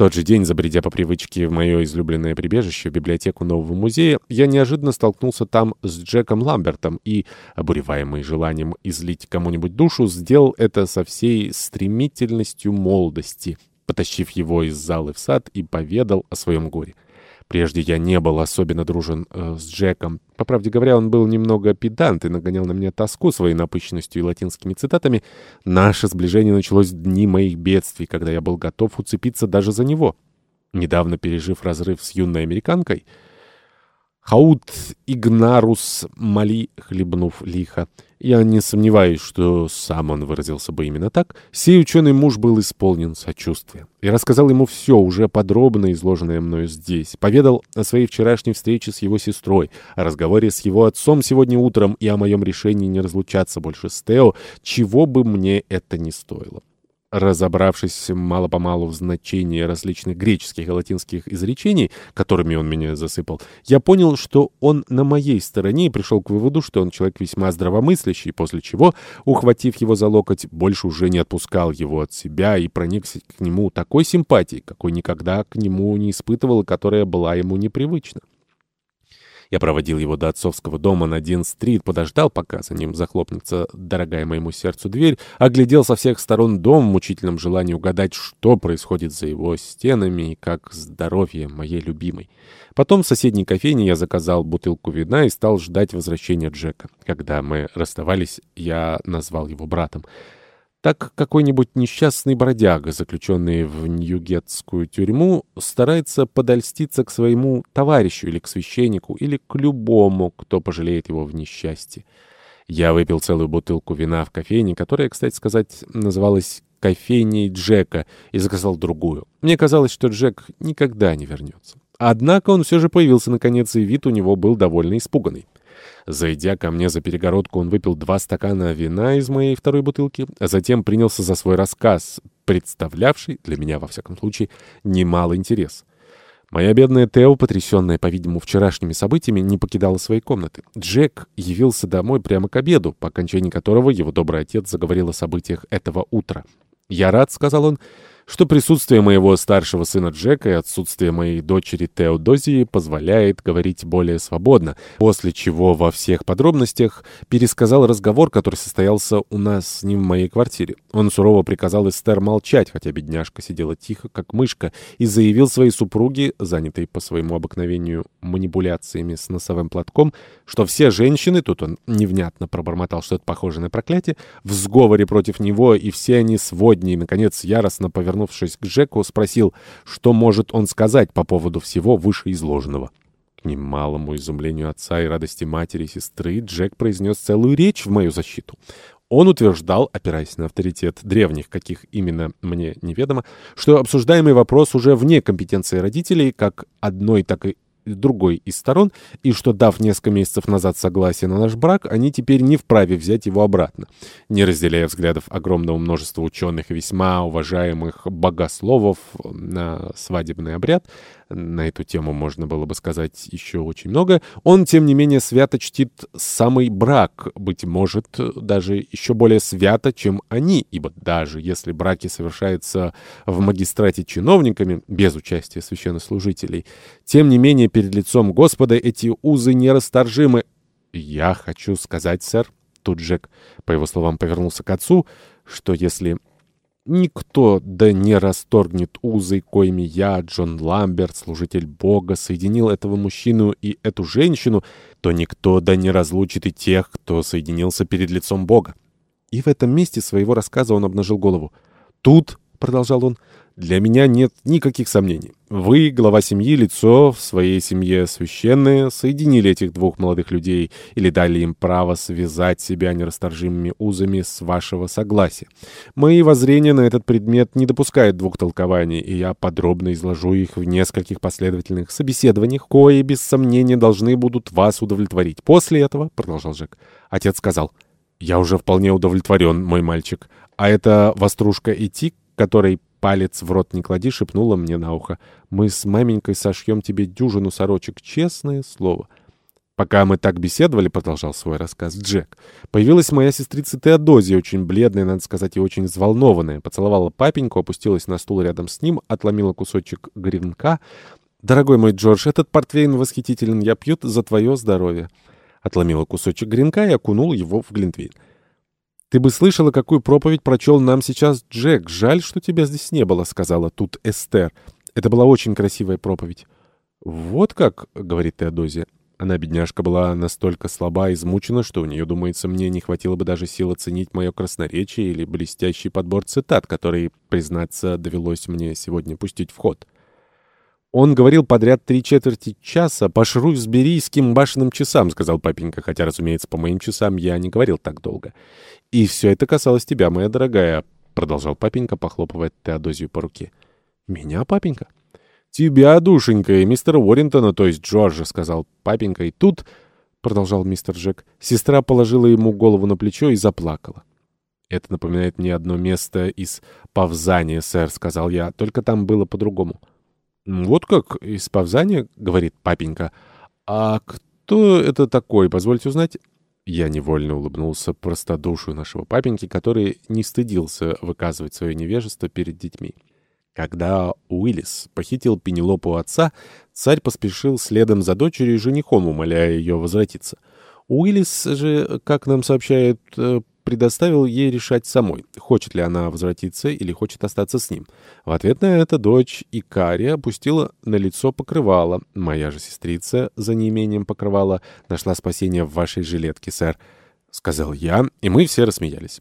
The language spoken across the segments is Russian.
тот же день, забредя по привычке в мое излюбленное прибежище, в библиотеку нового музея, я неожиданно столкнулся там с Джеком Ламбертом и, обуреваемый желанием излить кому-нибудь душу, сделал это со всей стремительностью молодости, потащив его из залы в сад и поведал о своем горе. Прежде я не был особенно дружен э, с Джеком. По правде говоря, он был немного педант и нагонял на меня тоску своей напыщенностью и латинскими цитатами. Наше сближение началось в дни моих бедствий, когда я был готов уцепиться даже за него. Недавно пережив разрыв с юной американкой, Хаут Игнарус Мали, хлебнув лихо, я не сомневаюсь, что сам он выразился бы именно так, сей ученый муж был исполнен сочувствия. И рассказал ему все, уже подробно изложенное мною здесь. Поведал о своей вчерашней встрече с его сестрой, о разговоре с его отцом сегодня утром и о моем решении не разлучаться больше с Тео, чего бы мне это ни стоило. Разобравшись мало-помалу в значении различных греческих и латинских изречений, которыми он меня засыпал, я понял, что он на моей стороне и пришел к выводу, что он человек весьма здравомыслящий, после чего, ухватив его за локоть, больше уже не отпускал его от себя и проникся к нему такой симпатией, какой никогда к нему не испытывал и которая была ему непривычна. Я проводил его до отцовского дома на Дин-стрит, подождал, пока за ним захлопнется дорогая моему сердцу дверь, оглядел со всех сторон дом в мучительном желании угадать, что происходит за его стенами и как здоровье моей любимой. Потом в соседней кофейне я заказал бутылку вина и стал ждать возвращения Джека. Когда мы расставались, я назвал его братом. Так какой-нибудь несчастный бродяга, заключенный в Ньюгетскую тюрьму, старается подольститься к своему товарищу или к священнику, или к любому, кто пожалеет его в несчастье. Я выпил целую бутылку вина в кофейне, которая, кстати сказать, называлась кофейней Джека, и заказал другую. Мне казалось, что Джек никогда не вернется. Однако он все же появился наконец, и вид у него был довольно испуганный. Зайдя ко мне за перегородку, он выпил два стакана вина из моей второй бутылки, а затем принялся за свой рассказ, представлявший, для меня во всяком случае, немало интерес. Моя бедная Тео, потрясенная, по-видимому, вчерашними событиями, не покидала своей комнаты. Джек явился домой прямо к обеду, по окончании которого его добрый отец заговорил о событиях этого утра. «Я рад», — сказал он, — что присутствие моего старшего сына Джека и отсутствие моей дочери Теодозии позволяет говорить более свободно, после чего во всех подробностях пересказал разговор, который состоялся у нас с ним в моей квартире. Он сурово приказал Эстер молчать, хотя бедняжка сидела тихо, как мышка, и заявил своей супруге, занятой по своему обыкновению манипуляциями с носовым платком, что все женщины, тут он невнятно пробормотал что-то похожее на проклятие, в сговоре против него, и все они сводни, и, наконец, яростно повернувшись к Джеку, спросил, что может он сказать по поводу всего вышеизложенного. К немалому изумлению отца и радости матери и сестры Джек произнес целую речь в мою защиту. Он утверждал, опираясь на авторитет древних, каких именно мне неведомо, что обсуждаемый вопрос уже вне компетенции родителей, как одной, так и другой из сторон, и что, дав несколько месяцев назад согласие на наш брак, они теперь не вправе взять его обратно. Не разделяя взглядов огромного множества ученых и весьма уважаемых богословов на свадебный обряд, на эту тему можно было бы сказать еще очень много, он, тем не менее, свято чтит самый брак, быть может, даже еще более свято, чем они, ибо даже если браки совершаются в магистрате чиновниками, без участия священнослужителей, тем не менее, перед лицом Господа эти узы нерасторжимы. «Я хочу сказать, сэр», — тут Джек, по его словам, повернулся к отцу, что если Никто да не расторгнет узы, коими я, Джон Ламберт, служитель Бога, соединил этого мужчину и эту женщину, то никто да не разлучит и тех, кто соединился перед лицом Бога. И в этом месте своего рассказа он обнажил голову. «Тут», — продолжал он, — для меня нет никаких сомнений. Вы, глава семьи, лицо в своей семье священное, соединили этих двух молодых людей или дали им право связать себя нерасторжимыми узами с вашего согласия. Мои воззрения на этот предмет не допускают двух толкований, и я подробно изложу их в нескольких последовательных собеседованиях, кои, без сомнения, должны будут вас удовлетворить. После этого, — продолжал Жек, — отец сказал, — я уже вполне удовлетворен, мой мальчик. А это вострушка Этик, который палец в рот не клади, шепнула мне на ухо. «Мы с маменькой сошьем тебе дюжину сорочек, честное слово». Пока мы так беседовали, продолжал свой рассказ Джек, появилась моя сестрица Теодозия, очень бледная, надо сказать, и очень взволнованная. Поцеловала папеньку, опустилась на стул рядом с ним, отломила кусочек гренка. «Дорогой мой Джордж, этот портвейн восхитителен, я пью за твое здоровье». Отломила кусочек гренка и окунула его в глинтвейн. «Ты бы слышала, какую проповедь прочел нам сейчас Джек. Жаль, что тебя здесь не было», — сказала тут Эстер. «Это была очень красивая проповедь». «Вот как», — говорит Теодозия. Она, бедняжка, была настолько слаба и измучена, что у нее, думается, мне не хватило бы даже сил оценить мое красноречие или блестящий подбор цитат, который, признаться, довелось мне сегодня пустить в ход. «Он говорил подряд три четверти часа по шрусберийским башенным часам», — сказал папенька, хотя, разумеется, по моим часам я не говорил так долго. «И все это касалось тебя, моя дорогая», — продолжал папенька, похлопывая Теодозию по руке. «Меня, папенька?» «Тебя, душенька, и мистера Уоррентона, то есть Джорджа», — сказал папенька. И тут, — продолжал мистер Джек, — сестра положила ему голову на плечо и заплакала. «Это напоминает мне одно место из Павзания, сэр», — сказал я, — «только там было по-другому». «Вот как из Павзания?» — говорит папенька. «А кто это такой, позвольте узнать?» Я невольно улыбнулся простодушию нашего папеньки, который не стыдился выказывать свое невежество перед детьми. Когда Уиллис похитил Пенелопу отца, царь поспешил следом за дочерью и женихом, умоляя ее возвратиться. Уиллис же, как нам сообщают, э, предоставил ей решать самой, хочет ли она возвратиться или хочет остаться с ним. В ответ на это дочь Икария опустила на лицо покрывало. Моя же сестрица, за неимением покрывала, нашла спасение в вашей жилетке, сэр, — сказал я, и мы все рассмеялись.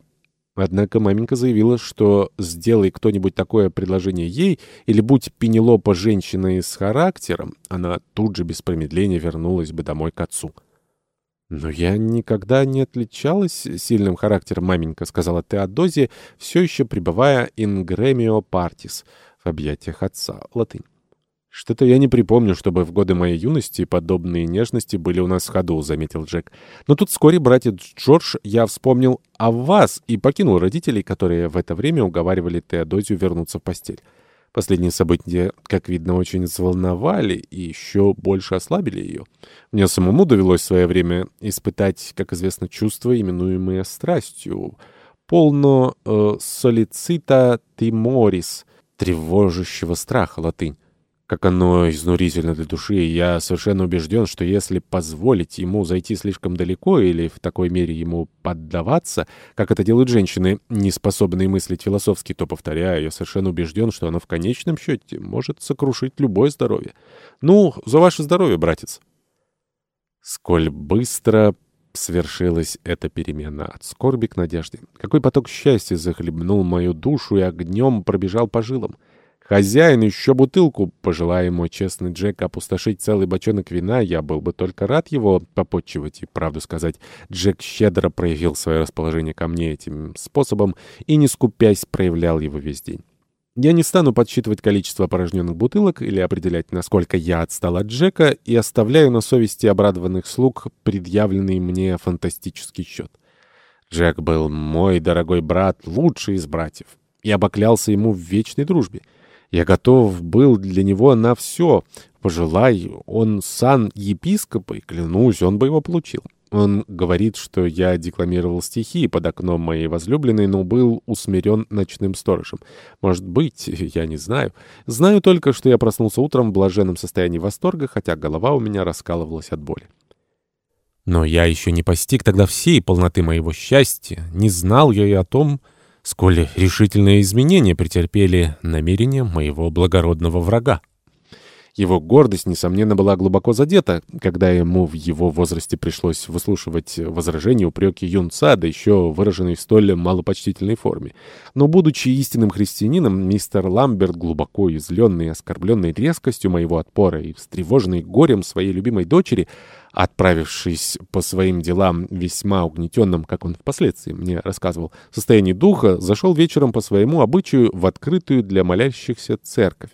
Однако маменька заявила, что сделай кто-нибудь такое предложение ей, или будь Пенелопа женщиной с характером, она тут же без промедления вернулась бы домой к отцу. «Но я никогда не отличалась сильным характером, маменька», — сказала Теодозия, все еще пребывая in gremio partis в объятиях отца, латынь. «Что-то я не припомню, чтобы в годы моей юности подобные нежности были у нас в ходу», — заметил Джек. «Но тут вскоре, братья Джордж, я вспомнил о вас и покинул родителей, которые в это время уговаривали Теодозию вернуться в постель. Последние события, как видно, очень взволновали и еще больше ослабили ее. Мне самому довелось в свое время испытать, как известно, чувство, именуемое страстью, полно э, солицита тиморис, тревожащего страха, латынь как оно изнурительно для души, я совершенно убежден, что если позволить ему зайти слишком далеко или в такой мере ему поддаваться, как это делают женщины, не способные мыслить философски, то, повторяю, я совершенно убежден, что оно в конечном счете может сокрушить любое здоровье. Ну, за ваше здоровье, братец. Сколь быстро свершилась эта перемена от скорби к надежде. Какой поток счастья захлебнул мою душу и огнем пробежал по жилам. «Хозяин, еще бутылку!» Пожелая мой честный Джек опустошить целый бочонок вина, я был бы только рад его попотчевать. И, правду сказать, Джек щедро проявил свое расположение ко мне этим способом и, не скупясь, проявлял его весь день. Я не стану подсчитывать количество порожненных бутылок или определять, насколько я отстал от Джека, и оставляю на совести обрадованных слуг предъявленный мне фантастический счет. Джек был мой дорогой брат, лучший из братьев. Я поклялся ему в вечной дружбе. Я готов был для него на все. Пожелай, он сан епископа, и клянусь, он бы его получил. Он говорит, что я декламировал стихи под окном моей возлюбленной, но был усмирен ночным сторожем. Может быть, я не знаю. Знаю только, что я проснулся утром в блаженном состоянии восторга, хотя голова у меня раскалывалась от боли. Но я еще не постиг тогда всей полноты моего счастья, не знал я и о том, сколь решительные изменения претерпели намерения моего благородного врага. Его гордость, несомненно, была глубоко задета, когда ему в его возрасте пришлось выслушивать возражения, упреки юнца, да еще выраженные в столь малопочтительной форме. Но, будучи истинным христианином, мистер Ламберт, глубоко изленный и оскорбленный резкостью моего отпора и встревоженный горем своей любимой дочери, отправившись по своим делам весьма угнетенным, как он впоследствии мне рассказывал, состоянии духа, зашел вечером по своему обычаю в открытую для молящихся церковь.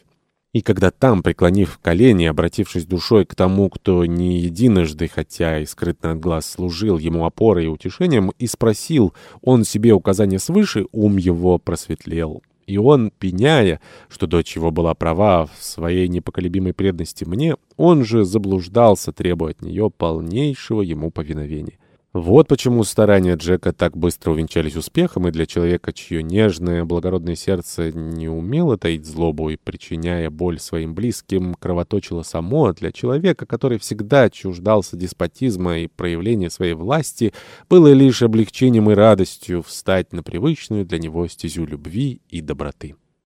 И когда там, преклонив колени, обратившись душой к тому, кто не единожды, хотя и скрытно от глаз, служил ему опорой и утешением, и спросил он себе указания свыше, ум его просветлел. И он, пеняя, что дочь его была права в своей непоколебимой преданности мне, Он же заблуждался, требуя от нее полнейшего ему повиновения. Вот почему старания Джека так быстро увенчались успехом, и для человека, чье нежное, благородное сердце не умело таить злобу и, причиняя боль своим близким, кровоточило само, для человека, который всегда чуждался деспотизма и проявления своей власти, было лишь облегчением и радостью встать на привычную для него стезю любви и доброты.